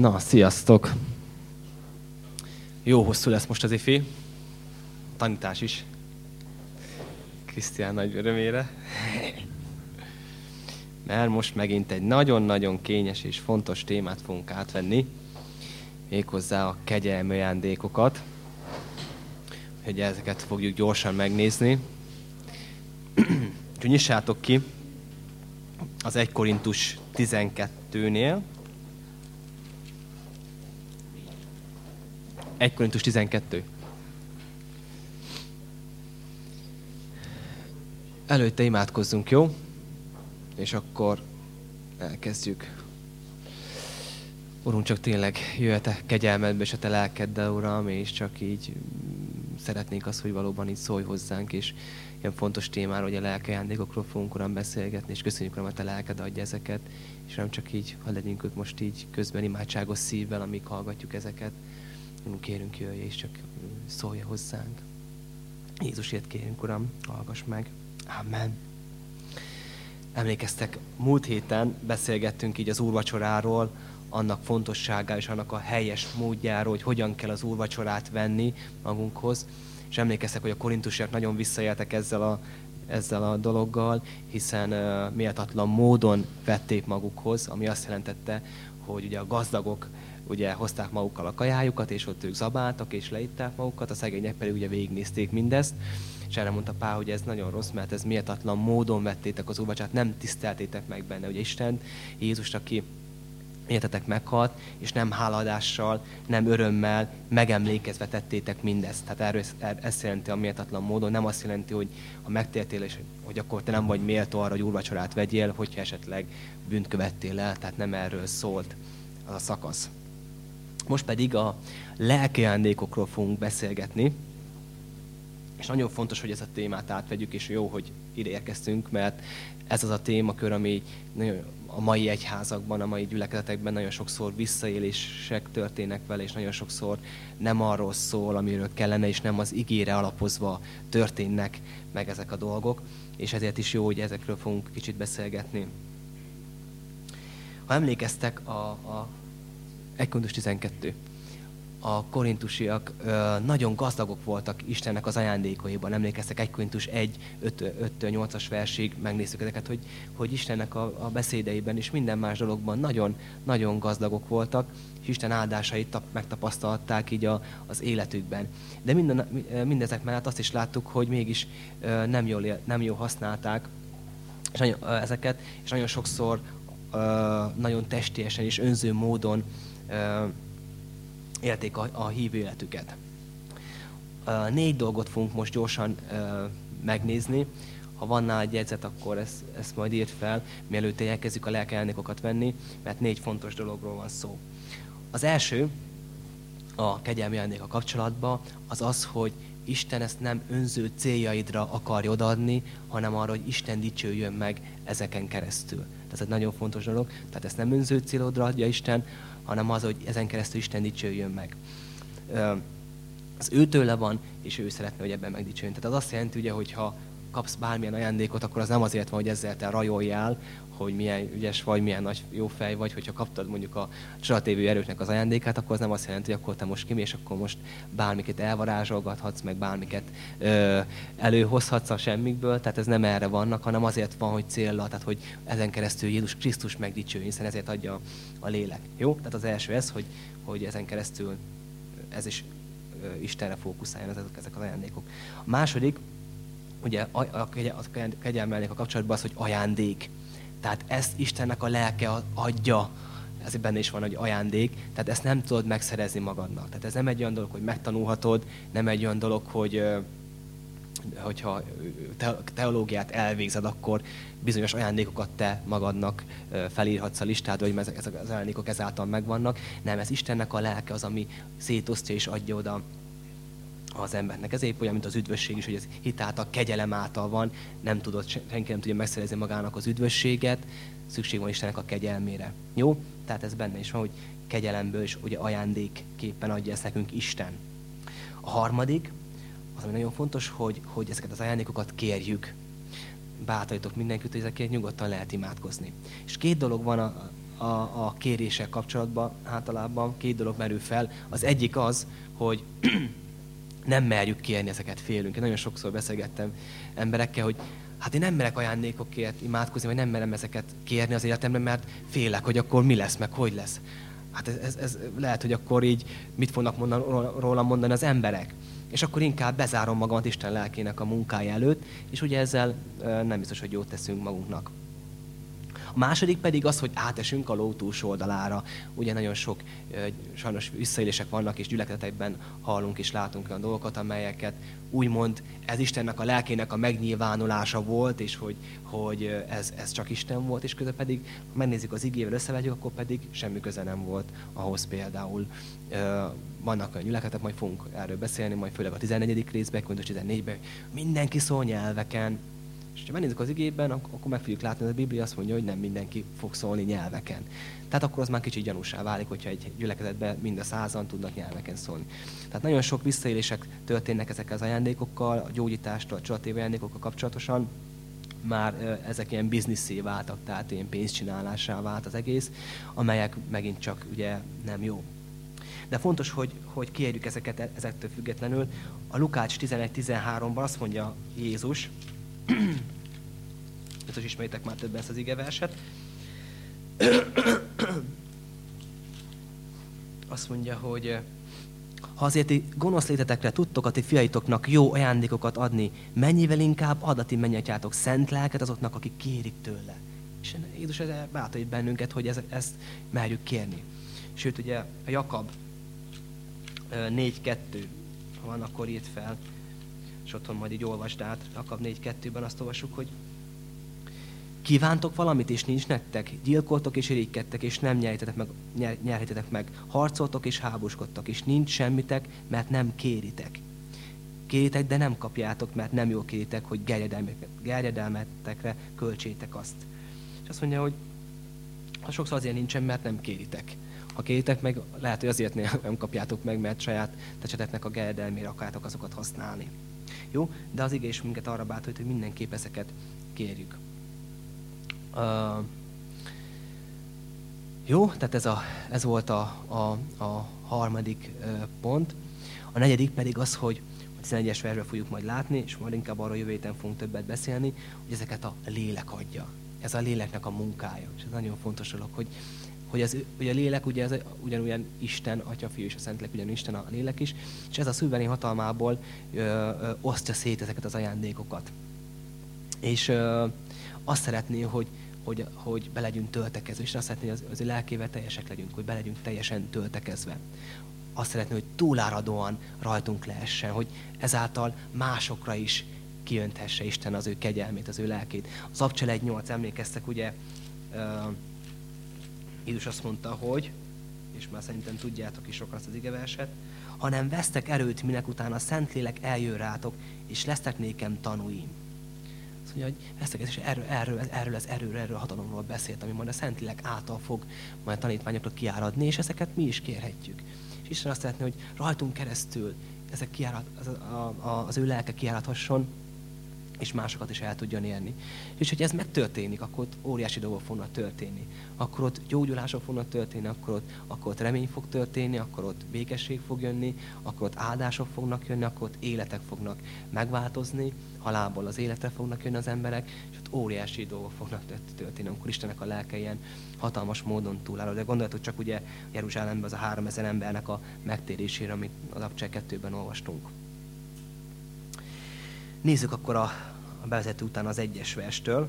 Na, sziasztok! Jó hosszú lesz most az ifi. Tanítás is. Krisztián nagy örömére. Mert most megint egy nagyon-nagyon kényes és fontos témát fogunk átvenni. Méghozzá a kegyelmi ajándékokat. Hogy ezeket fogjuk gyorsan megnézni. Úgyhogy nyissátok ki az 1 Korintus 12-nél. 1 Korintus 12. Előtte imádkozzunk, jó? És akkor elkezdjük. Urunk, csak tényleg jöhet kegyelmedbe és a te lelkeddel, Uram, és csak így szeretnénk azt, hogy valóban így szólj hozzánk, és ilyen fontos témáról, hogy a lelke ajándékokról fogunk, Uram, beszélgetni, és köszönjük, Uram, a te lelked adja ezeket, és nem csak így, ha legyünk ők most így közben imádságos szívvel, amíg hallgatjuk ezeket, kérünk, jöjj és csak szólj hozzánk. Jézusért kérünk, Uram, hallgass meg. Amen. Emlékeztek, múlt héten beszélgettünk így az úrvacsoráról, annak fontosságáról és annak a helyes módjáról, hogy hogyan kell az úrvacsorát venni magunkhoz. És emlékeztek, hogy a korintusiak nagyon visszaéltek ezzel a, ezzel a dologgal, hiszen uh, méltatlan módon vették magukhoz, ami azt jelentette, hogy ugye a gazdagok ugye hozták magukkal a kajájukat, és ott ők zabáltak, és leitták magukat, a szegények pedig ugye végignézték mindezt, és erre mondta Pál, hogy ez nagyon rossz, mert ez méltatlan módon vettétek az úrvacsát, nem tiszteltétek meg benne, ugye Isten, Jézus, aki értetek meghalt, és nem háladással, nem örömmel, megemlékezve tettétek mindezt. Tehát erről ezt jelenti a méltatlan módon, nem azt jelenti, hogy ha megtértél, és hogy akkor te nem vagy méltó arra, hogy úrvacsorát vegyél, hogyha esetleg bűnt követtél el, tehát nem erről szólt az a szakasz. Most pedig a lelki ajándékokról fogunk beszélgetni, és nagyon fontos, hogy ezt a témát átvegyük, és jó, hogy ide érkeztünk, mert ez az a témakör, ami a mai egyházakban, a mai gyülekezetekben nagyon sokszor visszaélések történnek vele, és nagyon sokszor nem arról szól, amiről kellene, és nem az igére alapozva történnek meg ezek a dolgok, és ezért is jó, hogy ezekről fogunk kicsit beszélgetni. Ha emlékeztek, a, a 1 Korintus 12. A korintusiak nagyon gazdagok voltak Istennek az ajándékaiban. Emlékeztek 1 Korintus 1, 5-8-as versig, megnéztük ezeket, hogy, hogy Istennek a, a beszédeiben és minden más dologban nagyon, nagyon gazdagok voltak, és Isten áldásait tap, megtapasztalták így a, az életükben. De minden, mindezek mellett azt is láttuk, hogy mégis nem, jól, nem jól használták és nagyon, ezeket, és nagyon sokszor nagyon testélyesen és önző módon élték a, a hívő életüket. Négy dolgot fogunk most gyorsan megnézni. Ha van nála egy jegyzet, akkor ezt, ezt majd írt fel, mielőtt elkezdjük a lelkelnékokat venni, mert négy fontos dologról van szó. Az első, a kegyelmi a kapcsolatban, az az, hogy Isten ezt nem önző céljaidra akarja odaadni, hanem arra, hogy Isten dicsőjön meg ezeken keresztül. Tehát ez egy nagyon fontos dolog. Tehát ezt nem önző célodra adja Isten, hanem az, hogy ezen keresztül Isten dicsőjön meg. Az őtőle van, és ő szeretne, hogy ebben megdicsőjön. Tehát az azt jelenti, ugye, hogy ha kapsz bármilyen ajándékot, akkor az nem azért van, hogy ezzel te rajoljál, hogy milyen ügyes vagy, milyen nagy jó fej vagy, hogyha kaptad mondjuk a csodatévő erőknek az ajándékát, akkor az nem azt jelenti, hogy akkor te most kimész, akkor most bármiket elvarázsolgathatsz, meg bármiket ö, előhozhatsz a semmikből, tehát ez nem erre vannak, hanem azért van, hogy célra, tehát hogy ezen keresztül Jézus Krisztus megdicsőjön, hiszen ezért adja a lélek. Jó? Tehát az első ez, hogy, hogy ezen keresztül ez is Istenre fókuszáljon ezek az ajándékok. A második, ugye a, a, a kegyelmelnék a kapcsolatban az, hogy ajándék. Tehát ezt Istennek a lelke adja, ez benne is van, hogy ajándék, tehát ezt nem tudod megszerezni magadnak. Tehát ez nem egy olyan dolog, hogy megtanulhatod, nem egy olyan dolog, hogy hogyha teológiát elvégzed, akkor bizonyos ajándékokat te magadnak felírhatsz a listádra, hogy ezek az ajándékok ezáltal megvannak. Nem, ez Istennek a lelke az, ami szétosztja és adja oda az embernek. Ez épp olyan, mint az üdvösség is, hogy ez hitáltal, kegyelem által van, nem tudod, senki nem tudja megszerezni magának az üdvösséget, szükség van Istennek a kegyelmére. Jó? Tehát ez benne is van, hogy kegyelemből és ugye ajándékképpen adja ezt nekünk Isten. A harmadik, az, ami nagyon fontos, hogy, hogy ezeket az ajándékokat kérjük. Bátorítok mindenkit, hogy ezekért nyugodtan lehet imádkozni. És két dolog van a, a, a kéréssel kapcsolatban általában két dolog merül fel. Az egyik az, hogy nem merjük kérni ezeket, félünk. Én nagyon sokszor beszélgettem emberekkel, hogy hát én nem merek ajándékokért imádkozni, vagy nem merem ezeket kérni az életemben, mert félek, hogy akkor mi lesz, meg hogy lesz. Hát ez, ez, ez lehet, hogy akkor így mit fognak mondani, rólam mondani az emberek. És akkor inkább bezárom magamat Isten lelkének a munkája előtt, és ugye ezzel nem biztos, hogy jót teszünk magunknak. A második pedig az, hogy átesünk a ló túlsó oldalára. Ugye nagyon sok sajnos visszaélések vannak, és gyülekezetekben hallunk és látunk olyan dolgokat, amelyeket úgymond ez Istennek a lelkének a megnyilvánulása volt, és hogy, hogy ez, ez csak Isten volt, és közben pedig, ha megnézzük az igével, összevetjük, akkor pedig semmi köze nem volt ahhoz például. Vannak olyan gyülekezetek, majd fogunk erről beszélni, majd főleg a 14. részben, a 14-ben, mindenki szól nyelveken, és ha megnézzük az igében, akkor meg fogjuk látni, hogy a Biblia azt mondja, hogy nem mindenki fog szólni nyelveken. Tehát akkor az már kicsit gyanúsá válik, hogyha egy gyülekezetben mind a százan tudnak nyelveken szólni. Tehát nagyon sok visszaélések történnek ezekkel az ajándékokkal, a gyógyítástól, a csodatéve ajándékokkal kapcsolatosan, már ezek ilyen bizniszé váltak, tehát ilyen pénzcsinálásá vált az egész, amelyek megint csak ugye nem jó. De fontos, hogy, hogy kérjük ezeket e-, ezektől függetlenül. A Lukács 11.13-ban azt mondja Jézus, Biztos ismeritek már többen ezt az igeverset. Azt mondja, hogy ha azért ti gonosz létetekre tudtok a ti fiaitoknak jó ajándékokat adni, mennyivel inkább adati mennyetjátok szent lelket azoknak, akik kérik tőle. És Jézus ezzel bátorít bennünket, hogy ezt, ezt merjük kérni. Sőt, ugye a Jakab 4.2, ha van, akkor írt fel, és otthon majd így olvasd át, Jakab 4.2-ben azt olvassuk, hogy Kívántok valamit, és nincs nektek? Gyilkoltok és irigykedtek, és nem nyerhetetek meg, nyer, meg. Harcoltok és háborúskodtok, és nincs semmitek, mert nem kéritek. Kéritek, de nem kapjátok, mert nem jól kéritek, hogy gerjedelmetekre költsétek azt. És azt mondja, hogy sokszor azért nincsen, mert nem kéritek. Ha kéritek meg, lehet, hogy azért nem kapjátok meg, mert saját tecseteknek a gerjedelmére akarjátok azokat használni. Jó? De az igés minket arra bátorít, hogy mindenképp ezeket kérjük. Uh, jó, tehát ez, a, ez volt a, a, a harmadik pont. A negyedik pedig az, hogy a 11-es versben fogjuk majd látni, és majd inkább arról jövő héten fogunk többet beszélni, hogy ezeket a lélek adja. Ez a léleknek a munkája. És ez nagyon fontos dolog, hogy, hogy, az, hogy a lélek ugye ez ugyanolyan Isten, Atya, Fiú és a Szentlélek, ugyan Isten a lélek is, és ez a szülveni hatalmából ö, ö, osztja szét ezeket az ajándékokat. És ö, azt szeretné, hogy, hogy, hogy be legyünk töltekezve, és azt szeretné, hogy az, az lelkével teljesek legyünk, hogy be teljesen töltekezve. Azt szeretné, hogy túláradóan rajtunk lehessen, hogy ezáltal másokra is kiönthesse Isten az ő kegyelmét, az ő lelkét. Az Abcsel 1.8 emlékeztek, ugye uh, Jézus azt mondta, hogy, és már szerintem tudjátok is sokan azt az igeverset, hanem vesztek erőt, minek után a Szentlélek eljön rátok, és lesztek nékem tanúim mondja, hogy ezt és erről, erről, erről, az erőről, erről a hatalomról beszélt, ami majd a Szentlélek által fog majd a tanítványokra kiáradni, és ezeket mi is kérhetjük. És Isten azt szeretné, hogy rajtunk keresztül ezek kiárad, az, a, a, az ő lelke kiáradhasson, és másokat is el tudjon érni. És hogy ez megtörténik, akkor ott óriási dolgok fognak történni. Akkor ott gyógyulások fognak történni, akkor ott, akkor ott remény fog történni, akkor ott békesség fog jönni, akkor ott áldások fognak jönni, akkor ott életek fognak megváltozni, halálból az életre fognak jönni az emberek, és ott óriási dolgok fognak történni, amikor Istennek a lelke ilyen hatalmas módon túlálló. De gondoljatok csak ugye Jeruzsálemben az a három ezer embernek a megtérésére, amit az Abcsel 2-ben olvastunk. Nézzük akkor a, a bevezető után az egyes verstől.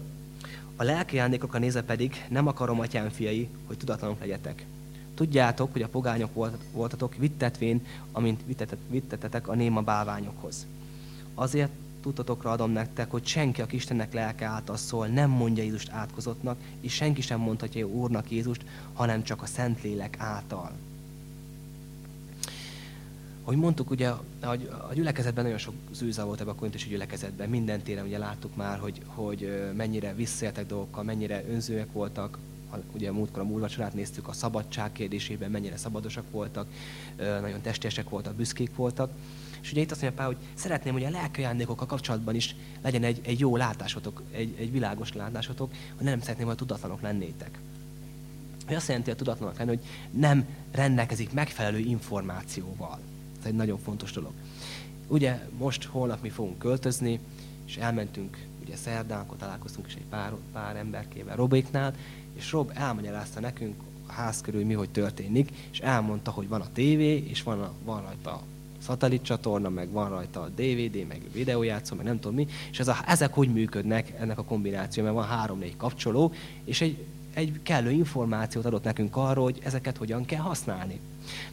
A lelki a néze pedig, nem akarom, atyám fiai, hogy tudatlanok legyetek. Tudjátok, hogy a pogányok voltatok vittetvén, amint vittetetek a néma bálványokhoz. Azért tudatokra adom nektek, hogy senki, aki Istennek lelke által szól, nem mondja Jézust átkozottnak, és senki sem mondhatja Úrnak Jézust, hanem csak a Szentlélek által. Ahogy mondtuk, ugye a gyülekezetben nagyon sok zűza volt ebben a korintusi gyülekezetben. Minden téren ugye láttuk már, hogy, hogy mennyire visszaéltek dolgokkal, mennyire önzőek voltak. Ugye múltkor a múlvacsorát néztük a szabadság kérdésében, mennyire szabadosak voltak, nagyon testiesek voltak, büszkék voltak. És ugye itt azt mondja Pál, hogy szeretném, hogy a lelki kapcsolatban is legyen egy, egy jó látásotok, egy, egy világos látásotok, hogy nem szeretném, hogy tudatlanok lennétek. hogy azt jelenti a tudatlanak lenni, hogy nem rendelkezik megfelelő információval. Egy nagyon fontos dolog. Ugye most holnap mi fogunk költözni, és elmentünk ugye szerdán, akkor találkoztunk is egy pár, pár emberkével Robéknál, és Rob elmagyarázta nekünk a ház körül mi, hogy történik, és elmondta, hogy van a tévé, és van, a, van rajta a szatellit csatorna, meg van rajta a DVD, meg videójátszó, meg nem tudom mi, és ez a, ezek hogy működnek, ennek a kombináció, mert van három-négy kapcsoló, és egy, egy kellő információt adott nekünk arról, hogy ezeket hogyan kell használni.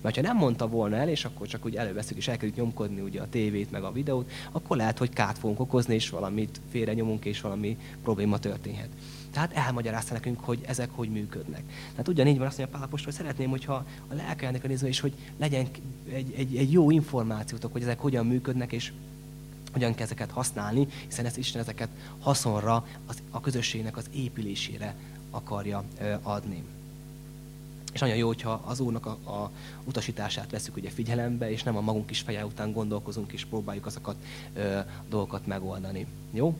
Mert ha nem mondta volna el, és akkor csak úgy előveszünk és elkezdjük nyomkodni ugye a tévét meg a videót, akkor lehet, hogy kát fogunk okozni, és valamit félre nyomunk, és valami probléma történhet. Tehát elmagyarázta nekünk, hogy ezek hogy működnek. Tehát ugyanígy van azt mondja Pálapostól, hogy szeretném, hogyha a lelkelnek a nézve is, hogy legyen egy, egy, egy jó információtok, hogy ezek hogyan működnek, és hogyan kell ezeket használni, hiszen ez Isten ezeket haszonra, az, a közösségnek az épülésére akarja ö, adni. És nagyon jó, hogyha az Úrnak a, a utasítását veszük ugye figyelembe, és nem a magunk is feje után gondolkozunk, és próbáljuk azokat ö, dolgokat megoldani. Jó?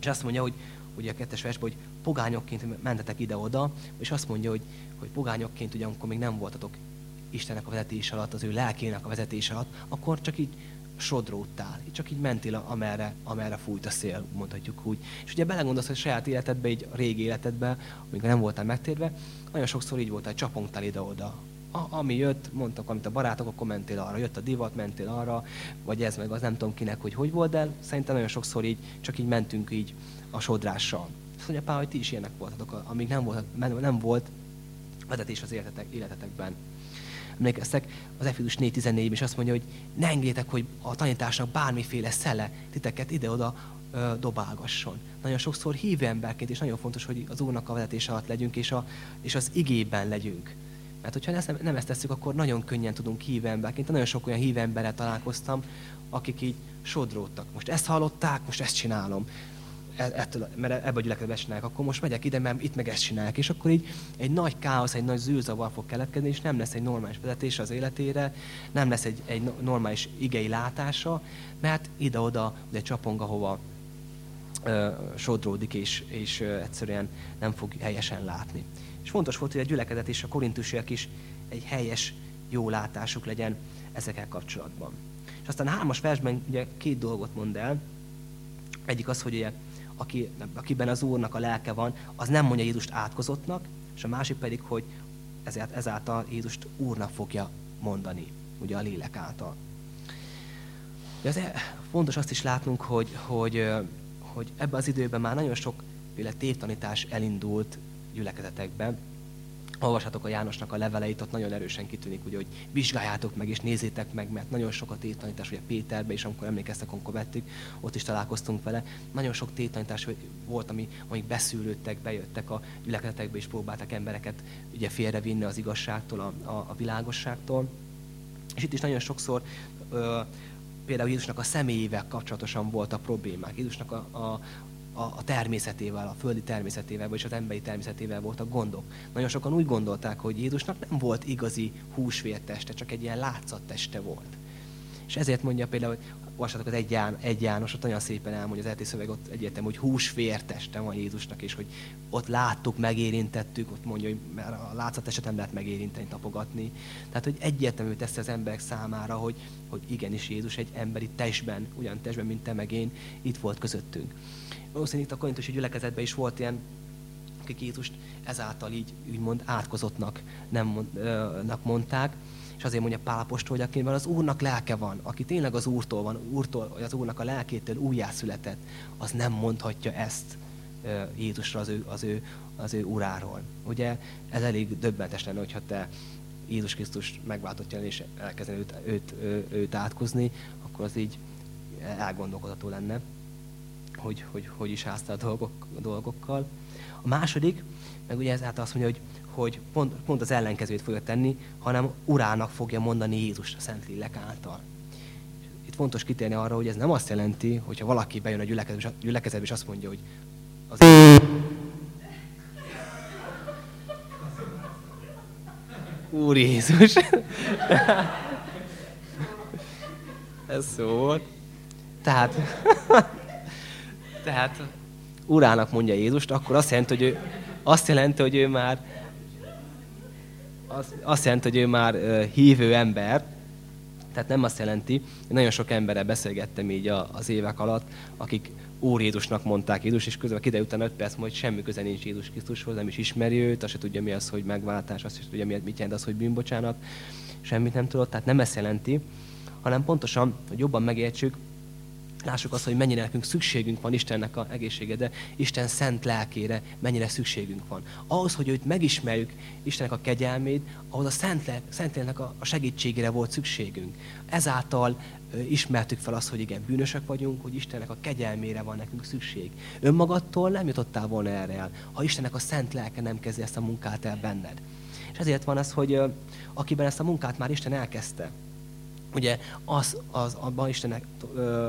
És azt mondja, hogy ugye a kettes versben, hogy pogányokként mentetek ide-oda, és azt mondja, hogy, hogy pogányokként ugye, amikor még nem voltatok Istennek a vezetés alatt, az ő lelkének a vezetés alatt, akkor csak így sodródtál. Csak így mentél, amerre, amerre fújt a szél, mondhatjuk úgy. És ugye belegondolsz, hogy saját életedbe, így a régi életedbe, amikor nem voltál megtérve, nagyon sokszor így voltál, csapongtál ide-oda. A, ami jött, mondtak, amit a barátok, akkor mentél arra. Jött a divat, mentél arra, vagy ez meg az, nem tudom kinek, hogy hogy volt, de szerintem nagyon sokszor így, csak így mentünk így a sodrással. Azt mondja Pál, hogy ti is ilyenek voltatok, amíg nem volt, nem volt vezetés az életetek, életetekben emlékeztek, az Efézus 4.14 is azt mondja, hogy ne engedjétek, hogy a tanításnak bármiféle szele titeket ide-oda dobálgasson. Nagyon sokszor hívő emberként, és nagyon fontos, hogy az Úrnak a vezetése alatt legyünk, és, a, és az igében legyünk. Mert hogyha ezt, nem ezt tesszük, akkor nagyon könnyen tudunk hívő emberként. Nagyon sok olyan hívő emberrel találkoztam, akik így sodródtak. Most ezt hallották, most ezt csinálom. E, ettől, mert ebbe a gyülekezetbe csinálják, akkor most megyek ide, mert itt meg ezt csinálják. És akkor így egy nagy káosz, egy nagy zűrzavar fog keletkezni, és nem lesz egy normális vezetés az életére, nem lesz egy, egy normális igei látása, mert ide-oda ugye csapong, ahova ö, sodródik, és, és ö, egyszerűen nem fog helyesen látni. És fontos volt, hogy a gyülekezet és a korintusiak is egy helyes, jó látásuk legyen ezekkel kapcsolatban. És aztán a hármas versben ugye két dolgot mond el. Egyik az, hogy ugye aki, akiben az Úrnak a lelke van, az nem mondja Jézust átkozottnak, és a másik pedig, hogy ezért, ezáltal Jézust Úrnak fogja mondani, ugye a lélek által. De az e, fontos azt is látnunk, hogy, hogy, hogy ebben az időben már nagyon sokféle tévtanítás elindult gyülekezetekben, olvashatok a Jánosnak a leveleit, ott nagyon erősen kitűnik, ugye, hogy vizsgáljátok meg és nézzétek meg, mert nagyon sokat tétanítás, ugye Péterbe, és amikor emlékeztek, amikor vettük, ott is találkoztunk vele. Nagyon sok tétanítás volt, ami, amik beszűrődtek, bejöttek a gyülekezetekbe, és próbáltak embereket ugye félrevinni az igazságtól, a, a, a világosságtól. És itt is nagyon sokszor ö, például Jézusnak a személyével kapcsolatosan volt a problémák. Jézusnak a, a, a, a természetével, a földi természetével, vagy az emberi természetével voltak gondok. Nagyon sokan úgy gondolták, hogy Jézusnak nem volt igazi húsvérteste, csak egy ilyen látszatteste volt. És ezért mondja például, hogy olvassatok az egy, Ján, egy János, ott nagyon szépen elmondja az elti szöveg, ott egyértelmű, hogy húsvérteste van Jézusnak, és hogy ott láttuk, megérintettük, ott mondja, hogy mert a látszattestet nem lehet megérinteni, tapogatni. Tehát, hogy egyértelmű teszi az emberek számára, hogy, hogy igenis Jézus egy emberi testben, ugyan testben, mint te meg én, itt volt közöttünk valószínűleg itt a korintusi gyülekezetben is volt ilyen, akik Jézust ezáltal így úgymond átkozottnak nem mond, mondták, és azért mondja Pál Apostol, hogy akiben az Úrnak lelke van, aki tényleg az Úrtól van, Úrtól, vagy az Úrnak a lelkétől újjászületett, az nem mondhatja ezt Jézusra az ő, az ő, az ő uráról. Ugye ez elég döbbentes lenne, hogyha te Jézus Krisztus megváltottja és elkezdeni őt, őt, őt, őt átkozni, akkor az így elgondolkodható lenne hogy hogy, hogy is állsz a, dolgok, dolgokkal. A második, meg ugye ezáltal azt mondja, hogy, hogy pont, pont az ellenkezőt fogja tenni, hanem urának fogja mondani Jézus a Szentlélek által. Itt fontos kitérni arra, hogy ez nem azt jelenti, hogyha valaki bejön a gyülekezetbe, gyülekezetbe és azt mondja, hogy az Úr Jézus. Ez szó volt. Tehát tehát urának mondja Jézust, akkor azt jelenti, hogy ő, azt jelenti, hogy ő már az, azt jelenti, hogy ő már hívő ember, tehát nem azt jelenti, hogy nagyon sok emberrel beszélgettem így az évek alatt, akik Úr Jézusnak mondták Jézus, és közben kiderült utána 5 perc, hogy semmi köze nincs Jézus Krisztushoz, nem is ismeri őt, azt se tudja mi az, hogy megváltás, azt is tudja mit jelent az, hogy bűnbocsánat, semmit nem tudott, tehát nem ezt jelenti, hanem pontosan, hogy jobban megértsük, lássuk azt, hogy mennyire nekünk szükségünk van Istennek a egészsége, de Isten szent lelkére mennyire szükségünk van. Ahhoz, hogy őt megismerjük, Istennek a kegyelmét, ahhoz a szent, lelk, szent lélnek a segítségére volt szükségünk. Ezáltal ismertük fel azt, hogy igen, bűnösek vagyunk, hogy Istennek a kegyelmére van nekünk szükség. Önmagadtól nem jutottál volna erre el, ha Istennek a szent lelke nem kezdi ezt a munkát el benned. És ezért van az, hogy akiben ezt a munkát már Isten elkezdte, ugye az, az abban Istennek,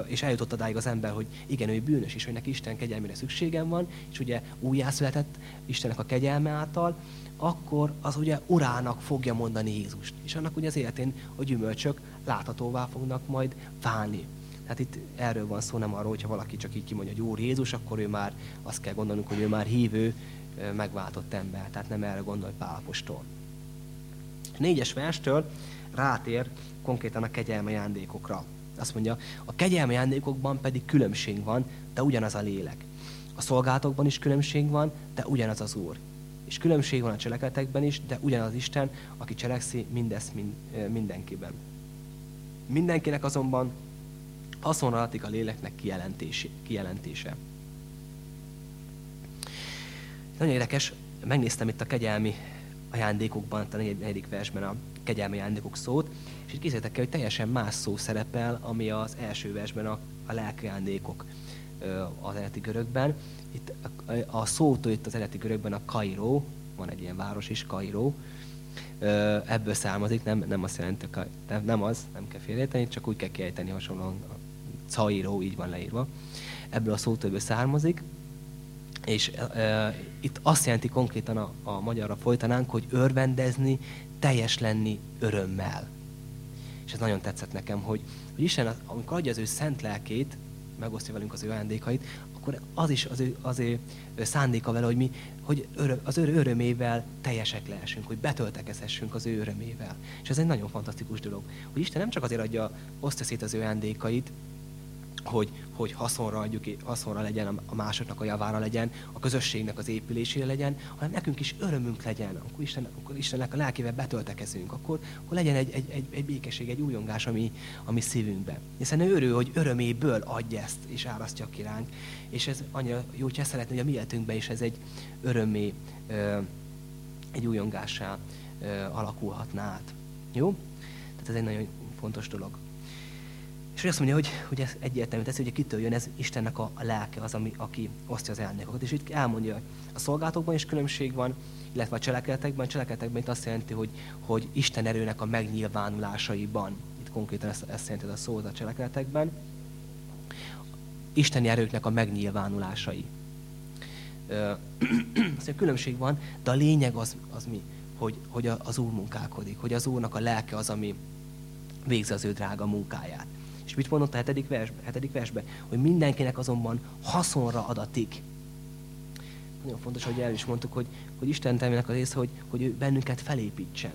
és eljutott odáig az ember, hogy igen, ő bűnös, és hogy neki Isten kegyelmére szükségem van, és ugye újjászületett Istennek a kegyelme által, akkor az ugye urának fogja mondani Jézust. És annak ugye az életén a gyümölcsök láthatóvá fognak majd válni. Tehát itt erről van szó, nem arról, hogyha valaki csak így kimondja, hogy Úr Jézus, akkor ő már azt kell gondolnunk, hogy ő már hívő, megváltott ember. Tehát nem erre gondol Pálapostól. Négyes verstől rátér konkrétan a kegyelme jándékokra. Azt mondja, a kegyelme jándékokban pedig különbség van, de ugyanaz a lélek. A szolgálatokban is különbség van, de ugyanaz az Úr. És különbség van a cselekedetekben is, de ugyanaz Isten, aki cselekszi mindezt mind, mindenkiben. Mindenkinek azonban haszonra a léleknek kijelentése. Nagyon érdekes, megnéztem itt a kegyelmi ajándékokban, a negyedik versben a kegyelmi ajándékok szót, és itt készítettek el, hogy teljesen más szó szerepel, ami az első versben a, a lelki ajándékok az eredeti görögben. Itt a, a szótól itt az eredeti görögben a Kairó, van egy ilyen város is, Kairó, ebből származik, nem, nem azt jelenti, nem, nem az, nem kell félrejteni, csak úgy kell kiejteni hasonlóan, a Cairó, így van leírva. Ebből a szótól származik, és e, itt azt jelenti konkrétan a, a magyarra folytanánk, hogy örvendezni, teljes lenni örömmel. És ez nagyon tetszett nekem, hogy, hogy Isten, amikor adja az ő szent lelkét, megosztja velünk az ő ajándékait, akkor az is az ő, az ő szándéka vele, hogy mi hogy öröm, az ő örömével teljesek lehessünk, hogy betöltekezhessünk az ő örömével. És ez egy nagyon fantasztikus dolog, hogy Isten nem csak azért adja, osztja szét az ő ajándékait, hogy, hogy haszonra, adjuk, haszonra legyen, a másoknak a javára legyen, a közösségnek az épülésére legyen, hanem nekünk is örömünk legyen, akkor, Isten, akkor Istennek a lelkével betöltekezünk, akkor, akkor legyen egy, egy, egy, egy békesség, egy újongás, ami, ami szívünkbe. Hiszen ő örül, hogy öröméből adja ezt, és árasztja ki ránk. És ez annyira jó, hogyha szeretné, hogy a mi életünkben is ez egy örömé, egy újongássá alakulhatná át. Jó? Tehát ez egy nagyon fontos dolog. És azt mondja, hogy, hogy ez egyértelmű teszi, hogy kitől jön ez Istennek a, lelke az, ami, aki osztja az elnékokat. És itt elmondja, hogy a szolgálatokban is különbség van, illetve a cselekedetekben. A cselekedetekben itt azt jelenti, hogy, hogy Isten erőnek a megnyilvánulásaiban. Itt konkrétan ezt, ezt jelenti a szó a cselekedetekben. Isteni erőknek a megnyilvánulásai. azt mondja, különbség van, de a lényeg az, az mi? Hogy, hogy az Úr munkálkodik, hogy az Úrnak a lelke az, ami végzi az ő drága munkáját. És mit mondott a hetedik, vers, hetedik versben? Hogy mindenkinek azonban haszonra adatik. Nagyon fontos, hogy el is mondtuk, hogy, hogy Isten termének az része, hogy, hogy ő bennünket felépítsen.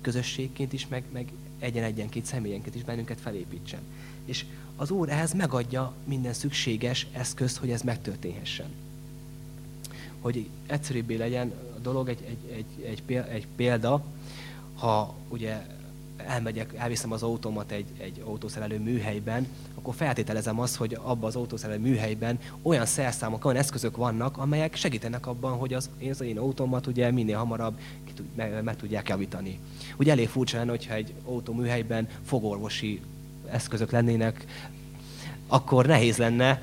Közösségként is, meg, meg egyen-egyenként, személyenként is bennünket felépítsen. És az Úr ehhez megadja minden szükséges eszközt, hogy ez megtörténhessen. Hogy egyszerűbbé legyen a dolog, egy, egy, egy, egy példa, ha ugye elmegyek, elviszem az autómat egy, egy autószerelő műhelyben, akkor feltételezem azt, hogy abban az autószerelő műhelyben olyan szerszámok, olyan eszközök vannak, amelyek segítenek abban, hogy az, az én autómat ugye minél hamarabb meg, tudják javítani. Ugye elég furcsa lenne, hogyha egy autóműhelyben fogorvosi eszközök lennének, akkor nehéz lenne,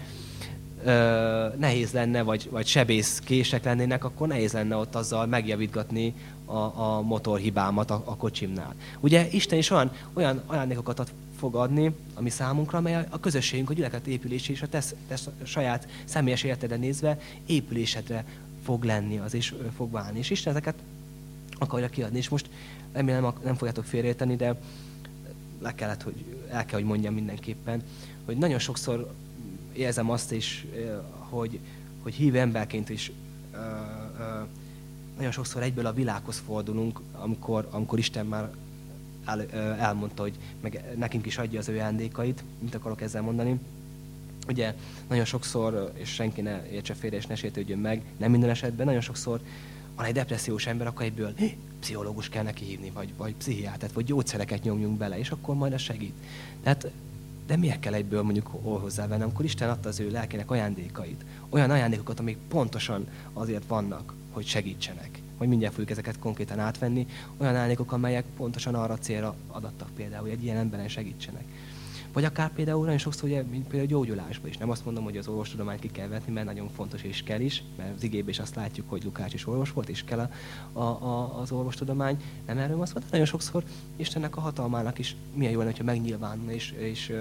nehéz lenne, vagy, vagy sebész kések lennének, akkor nehéz lenne ott azzal megjavítgatni a, a motorhibámat a, a kocsimnál. Ugye Isten is olyan, olyan ajándékokat fog adni, ami számunkra, amely a közösségünk, a gyülekezet épülés és a te, te saját személyes életedre nézve épülésedre fog lenni, az is fog válni. És Isten ezeket akarja kiadni. És most remélem nem fogjátok félreérteni, de le kellett, hogy el kell, hogy mondjam mindenképpen, hogy nagyon sokszor érzem azt is, hogy, hogy hív emberként is nagyon sokszor egyből a világhoz fordulunk, amikor, amikor Isten már el, elmondta, hogy meg nekünk is adja az ő ajándékait, mit akarok ezzel mondani. Ugye nagyon sokszor, és senki ne értse félre és ne sértődjön meg, nem minden esetben, nagyon sokszor van egy depressziós ember, akkor egyből pszichológus kell neki hívni, vagy, vagy pszichiátert, vagy gyógyszereket nyomjunk bele, és akkor majd ez segít. Tehát, de miért kell egyből mondjuk hol hozzávenni, amikor Isten adta az ő lelkének ajándékait? Olyan ajándékokat, amik pontosan azért vannak, hogy segítsenek. Hogy mindjárt fogjuk ezeket konkrétan átvenni. Olyan ajándékok, amelyek pontosan arra célra adattak például, hogy egy ilyen emberen segítsenek. Vagy akár például nagyon sokszor, ugye, mint például gyógyulásban is. Nem azt mondom, hogy az orvostudományt ki kell vetni, mert nagyon fontos és kell is, mert az igében is azt látjuk, hogy Lukács is orvos volt, és kell a, a, a, az orvostudomány. Nem erről van szó, de nagyon sokszor Istennek a hatalmának is milyen jó lenne, hogyha megnyilvánulna, és, és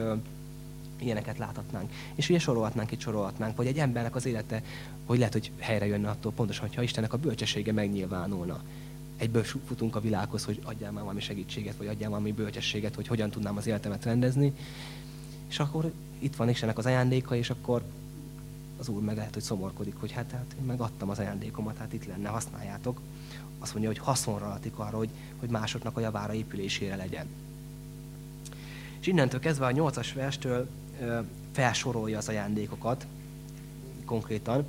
ilyeneket láthatnánk. És ugye sorolhatnánk, itt sorolhatnánk, vagy egy embernek az élete, hogy lehet, hogy helyre jönne attól pontosan, hogyha Istennek a bölcsessége megnyilvánulna egyből futunk a világhoz, hogy adjál már valami segítséget, vagy adjál valami bölcsességet, hogy hogyan tudnám az életemet rendezni. És akkor itt van Istennek az ajándéka, és akkor az Úr meg lehet, hogy szomorkodik, hogy hát, hát én megadtam az ajándékomat, hát itt lenne, használjátok. Azt mondja, hogy haszonra adtik arra, hogy, hogy másoknak a javára épülésére legyen. És innentől kezdve a nyolcas verstől felsorolja az ajándékokat konkrétan.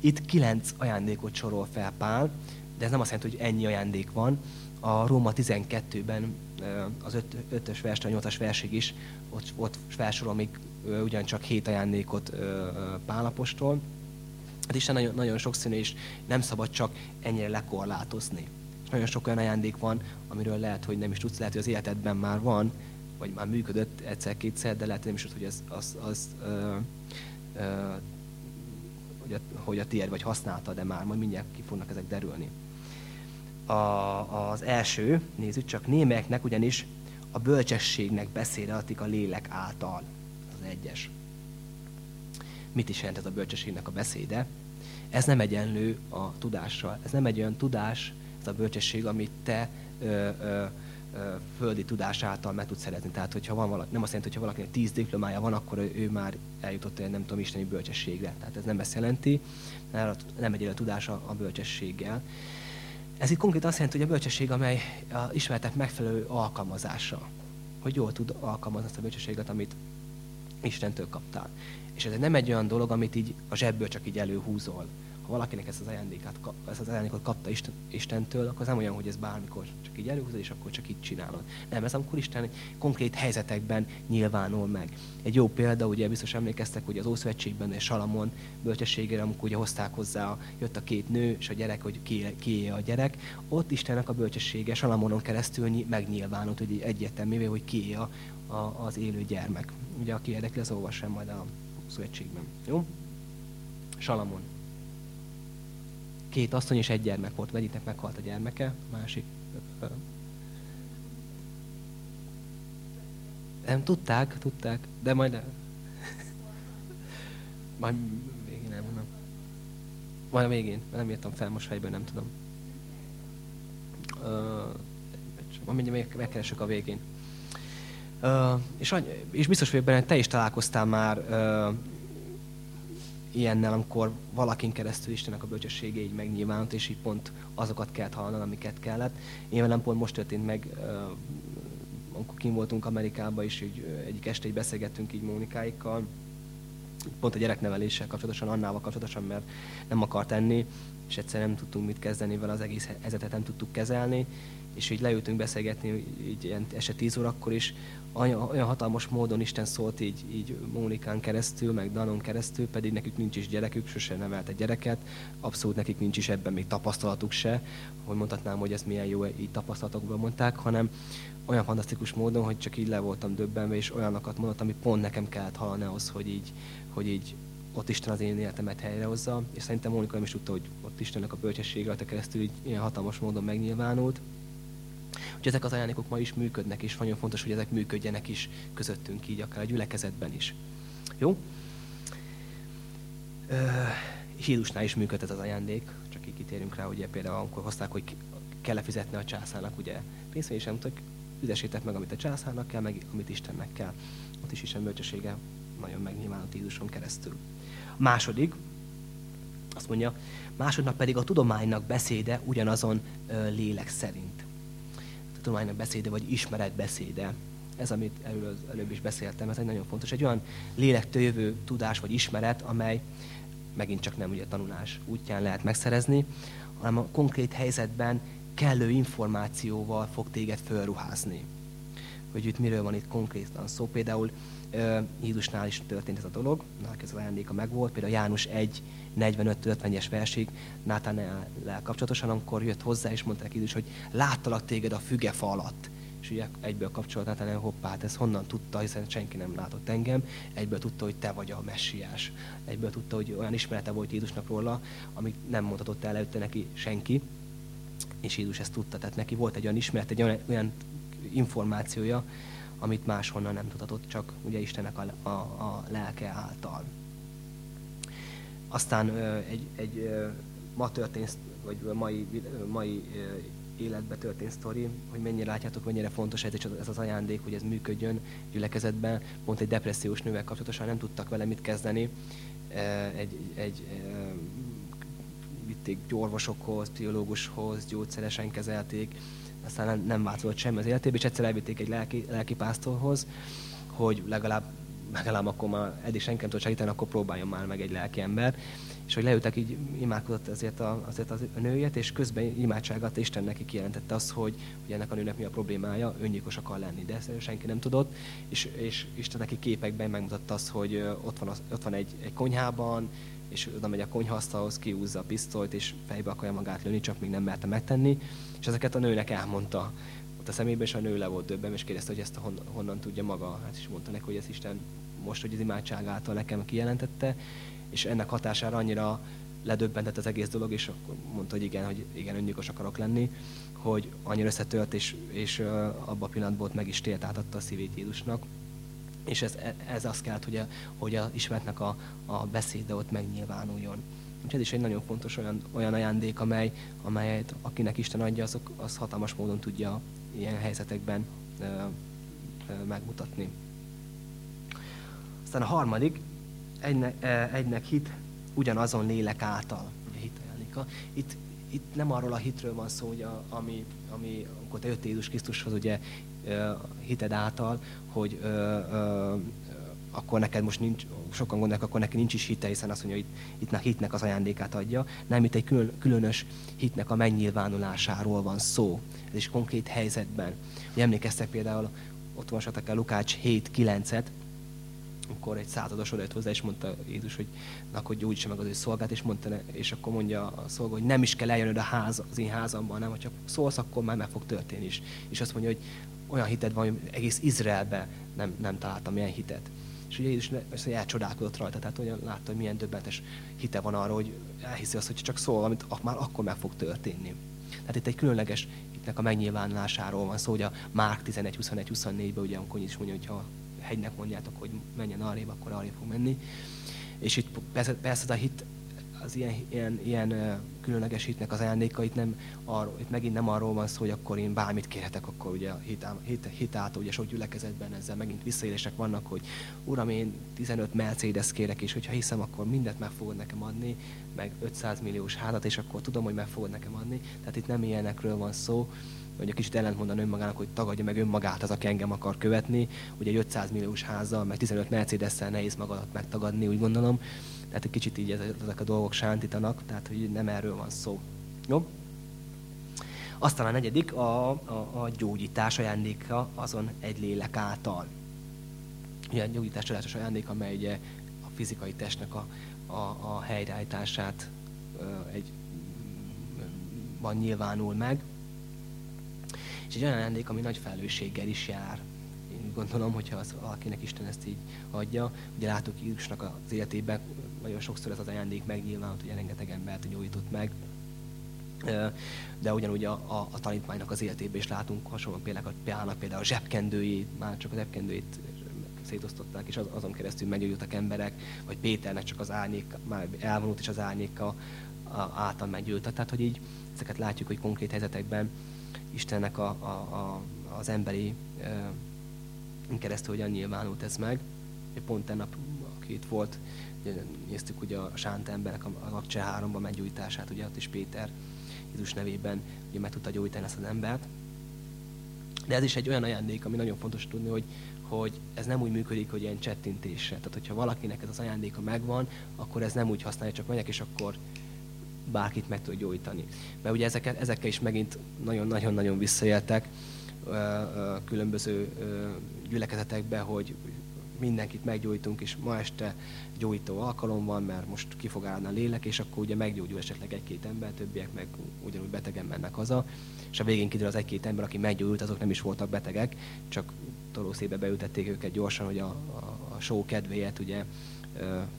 Itt kilenc ajándékot sorol fel Pál, de ez nem azt jelenti, hogy ennyi ajándék van. A Róma 12-ben az 5-ös vers, a 8-as versig is, ott, ott felsorol még ugyancsak hét ajándékot Pálapostól. Hát Isten nagyon, nagyon sokszínű, és nem szabad csak ennyire lekorlátozni. És nagyon sok olyan ajándék van, amiről lehet, hogy nem is tudsz, lehet, hogy az életedben már van, vagy már működött egyszer-kétszer, de lehet, nem is hogy az, az, az ö, ö, hogy, a, hogy a tiéd vagy használta, de már majd mindjárt ki fognak ezek derülni a, az első, nézzük csak, némelyeknek ugyanis a bölcsességnek beszélhetik a lélek által. Az egyes. Mit is jelent ez a bölcsességnek a beszéde? Ez nem egyenlő a tudással. Ez nem egy olyan tudás, ez a bölcsesség, amit te ö, ö, földi tudás által meg tudsz szerezni. Tehát, hogyha van valaki, nem azt jelenti, hogyha valakinek tíz diplomája van, akkor ő, ő már eljutott egy, nem tudom, isteni bölcsességre. Tehát ez nem ezt jelenti, mert nem egy a tudás a, a bölcsességgel. Ez itt konkrétan azt jelenti, hogy a bölcsesség, amely a ismeretek megfelelő alkalmazása. Hogy jól tud alkalmazni azt a bölcsességet, amit Istentől kaptál. És ez nem egy olyan dolog, amit így a zsebből csak így előhúzol, valakinek ezt az, ajándékát, ezt az ajándékot kapta Isten, Istentől, akkor az nem olyan, hogy ez bármikor csak így előhúzod, és akkor csak így csinálod. Nem, ez amikor Isten konkrét helyzetekben nyilvánul meg. Egy jó példa, ugye biztos emlékeztek, hogy az Ószövetségben Salamon bölcsességére, amikor ugye hozták hozzá, jött a két nő és a gyerek, hogy ki, ki a gyerek, ott Istennek a bölcsessége Salamonon keresztül megnyilvánult, hogy egyértelművé, hogy ki a, a, az élő gyermek. Ugye, aki érdekli, az olvassa majd a szövetségben. Jó? Salamon két asszony és egy gyermek volt. Vegyiknek meghalt a gyermeke, a másik... Nem tudták, tudták, de majd... majd végén nem mondom. Majd a végén, mert nem írtam fel most fejből, nem tudom. Uh, mindjárt megkeresek a végén. Uh, és, és biztos vagyok benne, te is találkoztál már uh, ilyennel, amikor valakin keresztül Istennek a bölcsessége így megnyilvánult, és így pont azokat kellett hallanod, amiket kellett. Én velem pont most történt meg, amikor kim voltunk Amerikában, és így egyik este így beszélgettünk így Mónikáikkal, pont a gyerekneveléssel kapcsolatosan, Annával kapcsolatosan, mert nem akart enni, és egyszer nem tudtunk mit kezdeni vele, az egész helyzetet nem tudtuk kezelni, és így leültünk beszélgetni, így ilyen eset 10 órakor is, olyan, hatalmas módon Isten szólt így, így Mónikán keresztül, meg Danon keresztül, pedig nekük nincs is gyerekük, sose nevelte gyereket, abszolút nekik nincs is ebben még tapasztalatuk se, hogy mondhatnám, hogy ez milyen jó, így tapasztalatokban mondták, hanem olyan fantasztikus módon, hogy csak így le voltam döbbenve, és olyanokat mondott, ami pont nekem kellett hallani ahhoz, hogy így, hogy így ott Isten az én életemet helyrehozza, és szerintem Mónika nem is tudta, hogy ott Istennek a bölcsessége a keresztül így ilyen hatalmas módon megnyilvánult. Hogy ezek az ajándékok ma is működnek, és nagyon fontos, hogy ezek működjenek is közöttünk így, akár a gyülekezetben is. Jó? Jézusnál is működhet az ajándék, csak így kitérünk rá, ugye például amikor hozták, hogy kell fizetni a császárnak, ugye pénzfényi sem tudok, üdesítek meg, amit a császárnak kell, meg amit Istennek kell. Ott is Isten bölcsessége nagyon megnyilvánult Jézuson keresztül. Második, Azt mondja, másodnak pedig a tudománynak beszéde ugyanazon lélek szerint. A tudománynak beszéde, vagy ismeret beszéde. Ez, amit elő, előbb is beszéltem, ez egy nagyon fontos. Egy olyan lélektől jövő tudás vagy ismeret, amely megint csak nem ugye tanulás útján lehet megszerezni, hanem a konkrét helyzetben kellő információval fog téged fölruházni. Hogy itt miről van itt konkrétan szó. Például Jézusnál is történt ez a dolog, náluk ez az ajándéka megvolt, például János 1, 45-50-es versig Nátánel kapcsolatosan, amikor jött hozzá, és mondta neki Jézus, hogy láttalak téged a fügefa alatt. És ugye egyből kapcsolat Nátánel, hoppá, hát ez honnan tudta, hiszen senki nem látott engem, egyből tudta, hogy te vagy a messiás. Egyből tudta, hogy olyan ismerete volt Jézusnak róla, amit nem mondhatott el előtte neki senki, és Jézus ezt tudta. Tehát neki volt egy olyan ismeret, egy olyan, olyan információja, amit máshonnan nem tudhatott, csak ugye Istennek a, a, a lelke által. Aztán egy, egy ma történt, vagy mai, mai életbe történt sztori, hogy mennyire látjátok, mennyire fontos ez, ez az ajándék, hogy ez működjön gyülekezetben. Pont egy depressziós nővel kapcsolatosan nem tudtak vele mit kezdeni. Egy, egy, vitték orvosokhoz, pszichológushoz, gyógyszeresen kezelték, aztán nem, nem változott semmi az életébe, és egyszer elvitték egy lelki, lelki pásztorhoz, hogy legalább, legalább akkor már eddig senki nem tud segíteni, akkor próbáljon már meg egy lelki ember. És hogy leültek, így imádkozott azért, a, azért az a nőjét, és közben imádságát Isten neki kijelentette azt, hogy, hogy ennek a nőnek mi a problémája, öngyilkos akar lenni, de ezt senki nem tudott, és, és Isten neki képekben megmutatta azt, hogy ott van, az, ott van egy, egy konyhában, és oda megy a konyhasztalhoz, kiúzza a pisztolyt, és fejbe akarja magát lőni, csak még nem merte megtenni. És ezeket a nőnek elmondta ott a szemébe, és a nő le volt döbben, és kérdezte, hogy ezt a hon, honnan tudja maga. Hát is mondta neki, hogy ez Isten most, hogy az imádság által nekem kijelentette, és ennek hatására annyira ledöbbentett az egész dolog, és akkor mondta, hogy igen, hogy igen, öngyilkos akarok lenni, hogy annyira összetört, és, és abban a pillanatban ott meg is tért átadta a szívét Jézusnak. És ez, ez az kell, hogy a, hogy a ismeretnek a, a beszéde ott megnyilvánuljon. És ez is egy nagyon fontos olyan, olyan ajándék, amely, amelyet akinek Isten adja, azok, az hatalmas módon tudja ilyen helyzetekben ö, ö, megmutatni. Aztán a harmadik, egynek, egynek hit ugyanazon lélek által. Hit. Itt, itt nem arról a hitről van szó, hogy a, ami, ami, amikor te jöttél Jézus Krisztushoz, ugye hited által, hogy ö, ö, akkor neked most nincs, sokan gondolják, akkor neki nincs is hite, hiszen azt mondja, hogy itt, itt hitnek az ajándékát adja. Nem, itt egy külön, különös hitnek a megnyilvánulásáról van szó. Ez is konkrét helyzetben. Ugye emlékeztek például, ott olvashatok el Lukács 7-9-et, amikor egy százados odajött hozzá, és mondta Jézus, hogy na, akkor gyógyítsa meg az ő szolgát, és, mondta, és akkor mondja a szolga, hogy nem is kell eljönnöd a ház, az én házamban, nem, hogyha szólsz, akkor már meg fog történni is. És azt mondja, hogy olyan hited van, hogy egész Izraelbe nem, nem találtam ilyen hitet. És ugye Jézus ezt elcsodálkodott rajta, tehát olyan látta, hogy milyen döbbenetes hite van arra, hogy elhiszi azt, hogy csak szól, amit már akkor meg fog történni. Tehát itt egy különleges hitnek a megnyilvánulásáról van szó, hogy a Márk 11, 21, 24-ben ugye amikor is mondja, hogy ha hegynek mondjátok, hogy menjen arrébb, akkor arrébb fog menni. És itt persze, persze a hit az ilyen, ilyen, ilyen különleges hitnek az ajándékait nem arról, itt megint nem arról van szó, hogy akkor én bármit kérhetek, akkor ugye a hit, hit, hit által, ugye sok gyülekezetben ezzel megint visszaélések vannak, hogy uram, én 15 Mercedes kérek, és hogyha hiszem, akkor mindent meg fogod nekem adni, meg 500 milliós házat, és akkor tudom, hogy meg fogod nekem adni. Tehát itt nem ilyenekről van szó, hogy egy kicsit ellentmondan önmagának, hogy tagadja meg önmagát az, aki engem akar követni. Ugye egy 500 milliós házzal, meg 15 Mercedes-szel nehéz magadat megtagadni, úgy gondolom. Tehát egy kicsit így ezek a dolgok sántítanak, tehát hogy nem erről van szó. Jó? Aztán a negyedik, a, a, a gyógyítás ajándéka azon egy lélek által. Ugye a gyógyítás csodálatos ajándék, amely ugye a fizikai testnek a, a, a helyreállítását egy, van nyilvánul meg. És egy olyan ajándék, ami nagy felelősséggel is jár gondolom, hogyha az, valakinek Isten ezt így adja. Ugye látok Jézusnak az életében, nagyon sokszor ez az ajándék megnyilvánult, hogy rengeteg embert gyógyított meg. De ugyanúgy a, a, a tanítványnak az életében is látunk hasonló például, például, például a zsebkendőjét, már csak a zsebkendőjét szétosztották, és az, azon keresztül meggyógyultak emberek, vagy Péternek csak az árnyék, már elvonult, és az árnyéka által meggyógyultak. Tehát, hogy így ezeket látjuk, hogy konkrét helyzetekben Istennek a, a, a, az emberi keresztül hogyan nyilvánult ez meg. Pont tennap, aki itt volt, néztük ugye a sánt emberek a, a Akcse 3 meggyújtását, ugye ott is Péter Jézus nevében ugye meg tudta gyógyítani ezt az embert. De ez is egy olyan ajándék, ami nagyon fontos tudni, hogy, hogy ez nem úgy működik, hogy ilyen csettintésre. Tehát, hogyha valakinek ez az ajándéka megvan, akkor ez nem úgy használja, csak megyek, és akkor bárkit meg tud gyógyítani. Mert ugye ezeket, ezekkel is megint nagyon-nagyon-nagyon visszaéltek különböző gyülekezetekbe, hogy mindenkit meggyójtunk, és ma este gyógyító alkalom van, mert most ki a lélek, és akkor ugye meggyógyul esetleg egy-két ember, többiek meg ugyanúgy betegen mennek haza, és a végén kiderül az egy-két ember, aki meggyógyult, azok nem is voltak betegek, csak tolószébe beültették őket gyorsan, hogy a, a, a show kedvéért ugye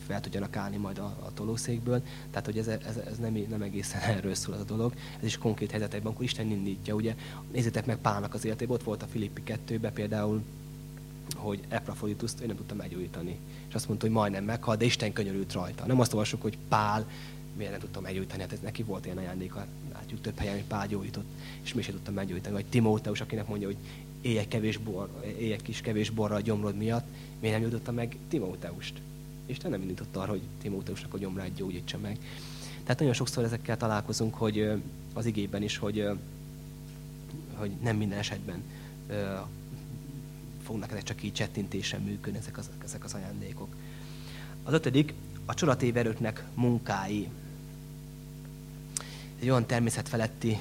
fel tudjanak állni majd a, a tolószékből. Tehát, hogy ez, ez, ez nem, nem egészen erről szól az a dolog. Ez is konkrét helyzetekben, amikor Isten indítja. Ugye nézzétek meg Pálnak az életében, ott volt a Filippi 2 például, hogy Eprafodituszt ő nem tudta meggyógyítani. És azt mondta, hogy majdnem meghal, de Isten könyörült rajta. Nem azt olvasok, hogy Pál miért nem tudta meggyógyítani, hát ez neki volt ilyen ajándéka, látjuk több helyen, hogy Pál gyógyított, és mi sem tudta meggyógyítani. Vagy Timóteus, akinek mondja, hogy éjek, kevés bor, éjek kis kevés borra a gyomrod miatt, miért nem gyógyította meg Timóteust? Isten nem indította arra, hogy Timóteusnak a gyomrát gyógyítsa meg. Tehát nagyon sokszor ezekkel találkozunk, hogy az igében is, hogy, hogy nem minden esetben fognak ezek csak így csettintésen működni, ezek az, ezek az ajándékok. Az ötödik, a csodatéverőknek munkái. Egy olyan természetfeletti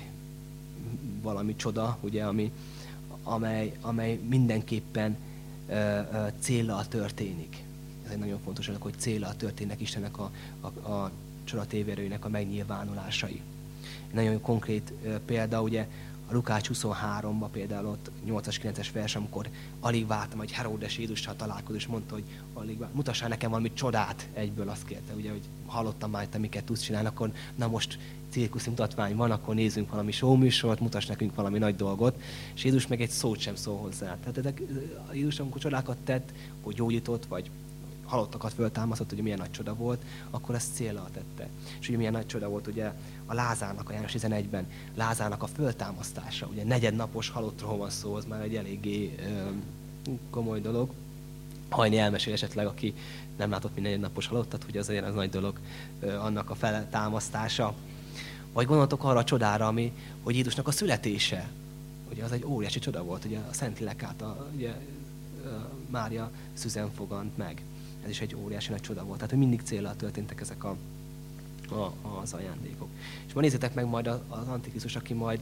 valami csoda, ugye, ami, amely, amely mindenképpen ö, célral történik. Ez egy nagyon fontos dolog, hogy célral történnek Istennek a, a, a csodatéverőinek a megnyilvánulásai. Egy nagyon konkrét ö, példa, ugye a Lukács 23-ban például ott 8-as, 9-es vers, amikor alig vártam, hogy Heródes Jézussal találkozott, és mondta, hogy alig vártam, mutassál nekem valami csodát egyből, azt kérte, ugye, hogy hallottam már, te miket tudsz csinálni, akkor na most cirkuszi mutatvány van, akkor nézzünk valami showműsort, mutass nekünk valami nagy dolgot, és Jézus meg egy szót sem szól hozzá. Tehát ezek, Jézus, amikor csodákat tett, hogy gyógyított, vagy halottakat föltámasztott, hogy milyen nagy csoda volt, akkor ezt célra tette. És ugye milyen nagy csoda volt ugye a Lázárnak, a János 11-ben, Lázárnak a föltámasztása, ugye negyednapos halottról van szó, az már egy eléggé ö, komoly dolog. Hajni elmesél esetleg, aki nem látott minden negyednapos halottat, hogy azért az nagy dolog ö, annak a feltámasztása. Vagy gondoltok arra a csodára, ami, hogy Jézusnak a születése, ugye az egy óriási csoda volt, ugye a Szent Lélek által, ugye Mária szüzen fogant meg ez is egy óriási nagy csoda volt. Tehát, hogy mindig célra történtek ezek a, a, az ajándékok. És ma nézzétek meg majd az Antikrisztus, aki majd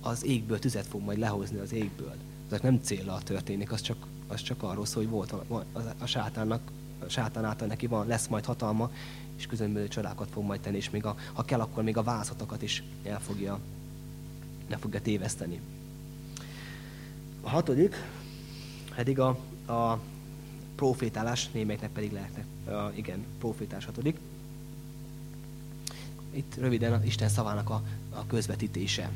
az égből tüzet fog majd lehozni az égből. Ezek nem célra történik, az csak, az csak arról szól, hogy volt a, a, a sátánnak, a sátán által neki van, lesz majd hatalma, és különböző csodákat fog majd tenni, és még a, ha kell, akkor még a vázatokat is el fogja, el fogja téveszteni. A hatodik pedig a, a profétálás, némelyeknek pedig lehetne, igen, profétálás hatodik. Itt röviden a Isten szavának a, a közvetítése.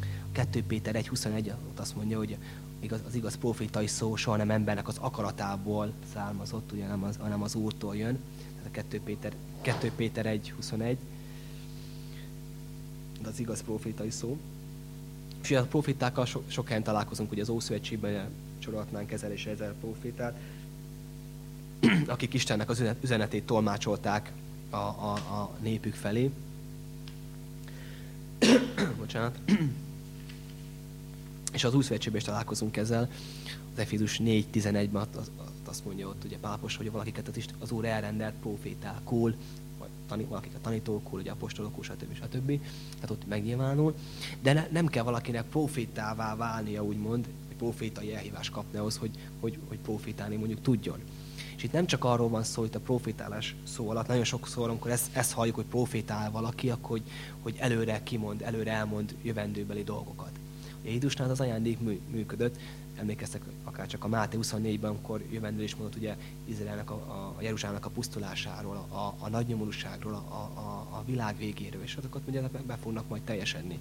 A 2 Péter 1.21 ott azt mondja, hogy igaz, az igaz profétai szó soha nem embernek az akaratából származott, ugye nem az, hanem az Úrtól jön. Tehát a 2 Péter, 2 Péter 1.21 de az igaz profétai szó. És a profétákkal so, sok helyen találkozunk, ugye az Ószövetségben sorolhatnánk ezer és ezer profétát, akik Istennek az üzenetét tolmácsolták a, a, a népük felé. Bocsánat. És az új szövetségben is találkozunk ezzel. Az Efézus 4.11-ben azt mondja ott ugye Pápos, hogy valakiket az, az Úr elrendelt profétákul, vagy tanít, valakiket tanítókul, ugye apostolokul, stb. stb. Tehát ott megnyilvánul. De ne, nem kell valakinek profétává válnia, úgymond, hogy profétai elhívást kapni ahhoz, hogy, hogy, hogy profétálni mondjuk tudjon. És itt nem csak arról van szó, hogy a profétálás szó alatt, nagyon sokszor, amikor ezt, ezt halljuk, hogy profétál valaki, akkor hogy, hogy előre kimond, előre elmond jövendőbeli dolgokat. Ugye Jézusnál az ajándék mű, működött, emlékeztek akár csak a Máté 24-ben, amikor jövendő is mondott ugye Izraelnek, a, a, Jeruzsálemnek a pusztulásáról, a, a nagy nyomorúságról, a, a, a világ végéről, és azokat ugye be fognak majd teljesedni.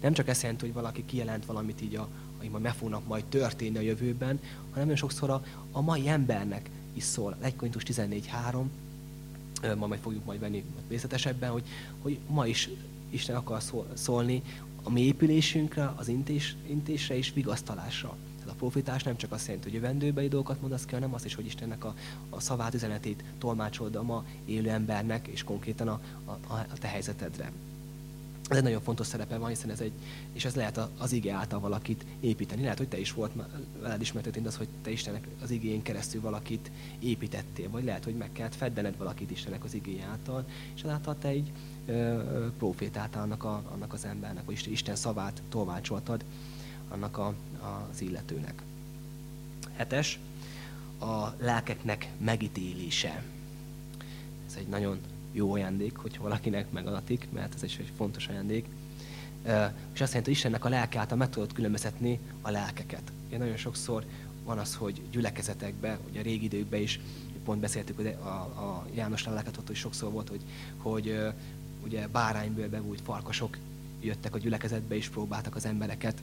Nem csak ezt jelenti, hogy valaki kijelent valamit így, a, hogy majd meg fognak majd történni a jövőben, hanem nagyon sokszor a, a mai embernek is szól. 1 Korintus 14.3, ma majd fogjuk majd venni részletesebben, hogy, hogy ma is Isten akar szólni a mi épülésünkre, az intés, intésre és vigasztalásra. Tehát a profitás nem csak azt jelenti, hogy jövendőbeli dolgokat mondasz ki, hanem azt is, hogy Istennek a, a szavát, üzenetét tolmácsolod a ma élő embernek, és konkrétan a, a, a te helyzetedre. Ez egy nagyon fontos szerepe van, hiszen ez egy, és ez lehet az ige által valakit építeni. Lehet, hogy te is volt, veled is az, hogy te Istennek az igényen keresztül valakit építettél, vagy lehet, hogy meg kellett feddened valakit Istennek az igény által, és azáltal te egy profétáltál annak, a, annak az embernek, vagy Isten szavát tolmácsoltad annak a, az illetőnek. Hetes, a lelkeknek megítélése. Ez egy nagyon jó ajándék, hogyha valakinek megadatik, mert ez is egy fontos ajándék. És azt jelenti, hogy Istennek a lelke által meg tudod különböztetni a lelkeket. Én nagyon sokszor van az, hogy gyülekezetekbe, ugye a régi időkben is, pont beszéltük, a, a János lelket ott is sokszor volt, hogy, hogy ugye bárányből bevújt farkasok jöttek a gyülekezetbe, és próbáltak az embereket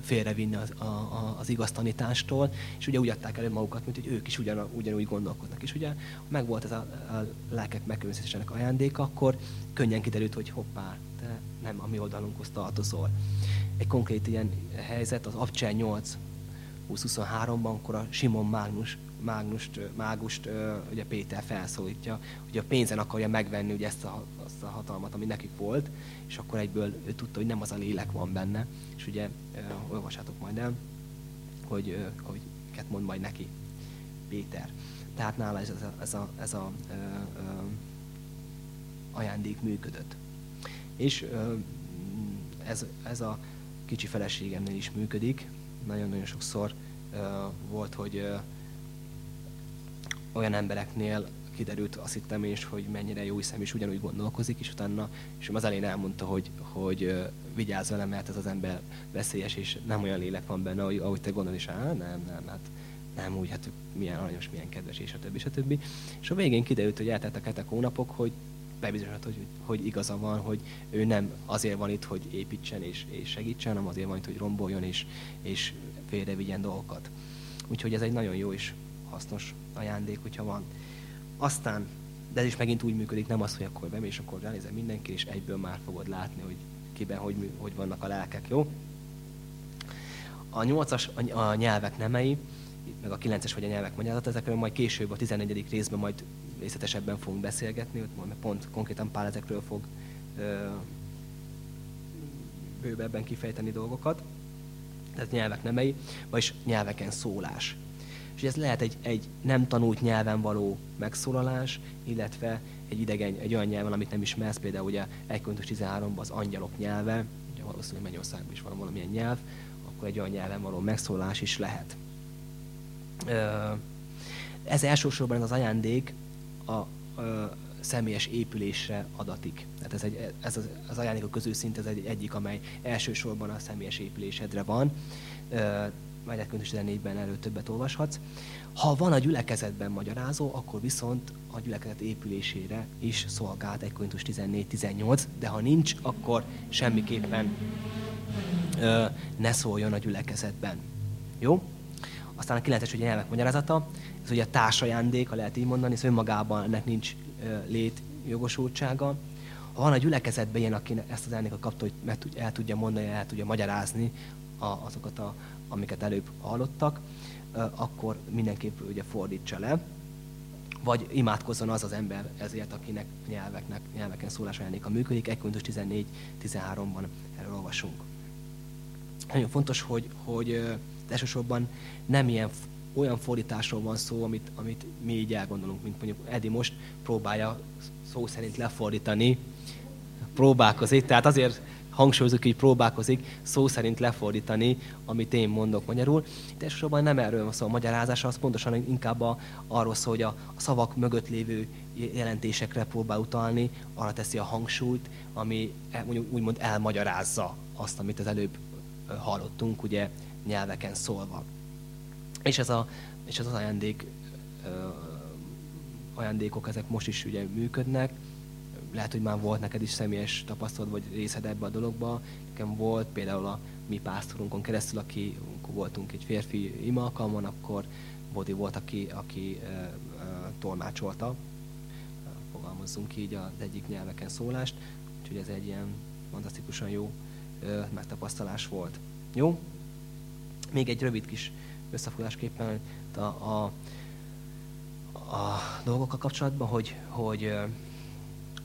félrevinni az, a, a, az igaz tanítástól, és ugye úgy adták elő magukat, mint hogy ők is ugyan, ugyanúgy gondolkodnak. És ugye, ha meg volt ez a, a lelkek megkülönböztetésének ajándéka, akkor könnyen kiderült, hogy hoppá, te nem a mi oldalunkhoz tartozol. Egy konkrét ilyen helyzet az Abcsel 8 20-23-ban, akkor a Simon Mágnus, Mágnust, Mágust ugye Péter felszólítja, hogy a pénzen akarja megvenni ugye ezt a, azt a hatalmat, ami nekik volt, és akkor egyből ő tudta, hogy nem az a lélek van benne, és ugye olvassátok majd el, hogy, hogy ket mond majd neki Péter. Tehát nála ez a, ez a, ez a ö, ö, ajándék működött. És ö, ez, ez a kicsi feleségemnél is működik. Nagyon-nagyon sokszor ö, volt, hogy ö, olyan embereknél kiderült, azt hittem és hogy mennyire jó hiszem, és ugyanúgy gondolkozik, és utána, és az elején elmondta, hogy, hogy vigyázz velem, mert ez az ember veszélyes, és nem olyan lélek van benne, ahogy, te gondolod, és á, nem, nem, hát nem úgy, hát milyen aranyos, milyen kedves, és a többi, és a többi. És a végén kiderült, hogy elteltek hetek hónapok, hogy bebizonyosodott, hogy, hogy igaza van, hogy ő nem azért van itt, hogy építsen és, és segítsen, hanem azért van itt, hogy romboljon és, és félrevigyen dolgokat. Úgyhogy ez egy nagyon jó és hasznos ajándék, hogyha van. Aztán, de ez is megint úgy működik, nem az, hogy akkor bemész, akkor ránézem mindenki, és egyből már fogod látni, hogy kiben hogy, hogy vannak a lelkek, jó? A nyolcas a nyelvek nemei, meg a kilences vagy a nyelvek magyarázat, ezekről majd később a 14. részben majd részletesebben fogunk beszélgetni, ott majd pont konkrétan Pál ezekről fog ö, bővebben kifejteni dolgokat. Tehát nyelvek nemei, vagyis nyelveken szólás. És ez lehet egy, egy nem tanult nyelven való megszólalás, illetve egy idegen, egy olyan nyelven, amit nem ismersz, például ugye 1 13-ban az angyalok nyelve, ugye valószínűleg Mennyországban is van valamilyen nyelv, akkor egy olyan nyelven való megszólás is lehet. Ez elsősorban az ajándék a, a személyes épülésre adatik. Tehát ez, egy, ez az, az ajándékok közül szinte ez egy, egyik, amely elsősorban a személyes épülésedre van majd 14-ben erről többet olvashatsz. Ha van a gyülekezetben magyarázó, akkor viszont a gyülekezet épülésére is szolgált 1 Korintus 14-18, de ha nincs, akkor semmiképpen ö, ne szóljon a gyülekezetben. Jó? Aztán a 9-es ugye nyelvek magyarázata, ez ugye a társajándék, ha lehet így mondani, ez önmagában ennek nincs ö, jogosultsága. Ha van a gyülekezetben ilyen, aki ezt az elnéket kapta, hogy el tudja mondani, el tudja magyarázni a, azokat a, amiket előbb hallottak, akkor mindenképp ugye fordítsa le, vagy imádkozzon az az ember ezért, akinek nyelveknek, nyelveken szólás ajándéka működik. 1 14-13-ban erről olvasunk. Nagyon fontos, hogy, hogy elsősorban nem ilyen olyan fordításról van szó, amit, amit mi így elgondolunk, mint mondjuk Edi most próbálja szó szerint lefordítani, próbálkozik, tehát azért hangsúlyozok, hogy próbálkozik szó szerint lefordítani, amit én mondok magyarul. De elsősorban nem erről van szó a magyarázása, az pontosan inkább a, arról szól, hogy a, a szavak mögött lévő jelentésekre próbál utalni, arra teszi a hangsúlyt, ami e, mondjuk úgymond elmagyarázza azt, amit az előbb hallottunk, ugye nyelveken szólva. És ez, a, és ez az ajándék, ajándékok, ezek most is ugye működnek, lehet, hogy már volt neked is személyes tapasztalat, vagy részed ebbe a dologba. Nekem volt például a mi pásztorunkon keresztül, aki, voltunk egy férfi ima alkalmon, akkor Bodi volt, aki, aki e, e, tolmácsolta, fogalmazzunk így az egyik nyelveken szólást, úgyhogy ez egy ilyen fantasztikusan jó e, megtapasztalás volt. Jó? Még egy rövid kis összefoglalásképpen a, a, a dolgokkal kapcsolatban, hogy, hogy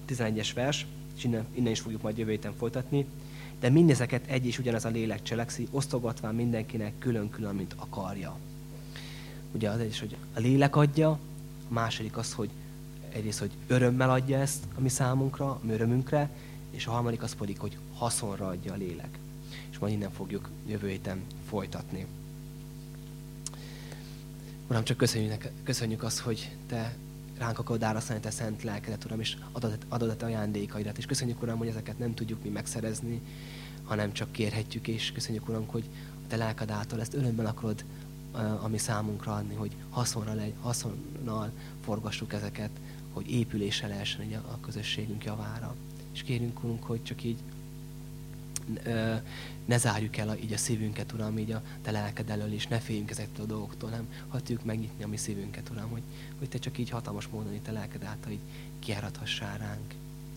11-es vers, és innen, innen is fogjuk majd jövő héten folytatni, de mindezeket egy és ugyanaz a lélek cselekszi, osztogatván mindenkinek külön-külön, mint akarja. Ugye az is, hogy a lélek adja, a második az, hogy egyrészt, hogy örömmel adja ezt a mi számunkra, a mi örömünkre, és a harmadik az pedig, hogy haszonra adja a lélek. És majd innen fogjuk jövő héten folytatni. Uram, csak köszönjük, köszönjük azt, hogy Te ránk akarod árasztani Te szent lelkedet, Uram, és adod, adod a Te ajándékaidat. És köszönjük, Uram, hogy ezeket nem tudjuk mi megszerezni, hanem csak kérhetjük, és köszönjük, Uram, hogy a Te lelked által ezt örömmel akarod ami számunkra adni, hogy haszonra legy, haszonnal forgassuk ezeket, hogy épülése lehessen egy a közösségünk javára. És kérünk, Urunk, hogy csak így ne zárjuk el így a szívünket, Uram, így a Te lelked elől, és ne féljünk ezektől a dolgoktól, nem hagyjuk megnyitni a mi szívünket, Uram, hogy, hogy Te csak így hatalmas módon, így Te lelked által így kiáradhassál ránk.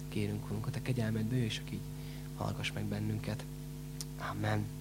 Kérünk, Urunk, a Te kegyelmedből, és csak így hallgass meg bennünket. Amen.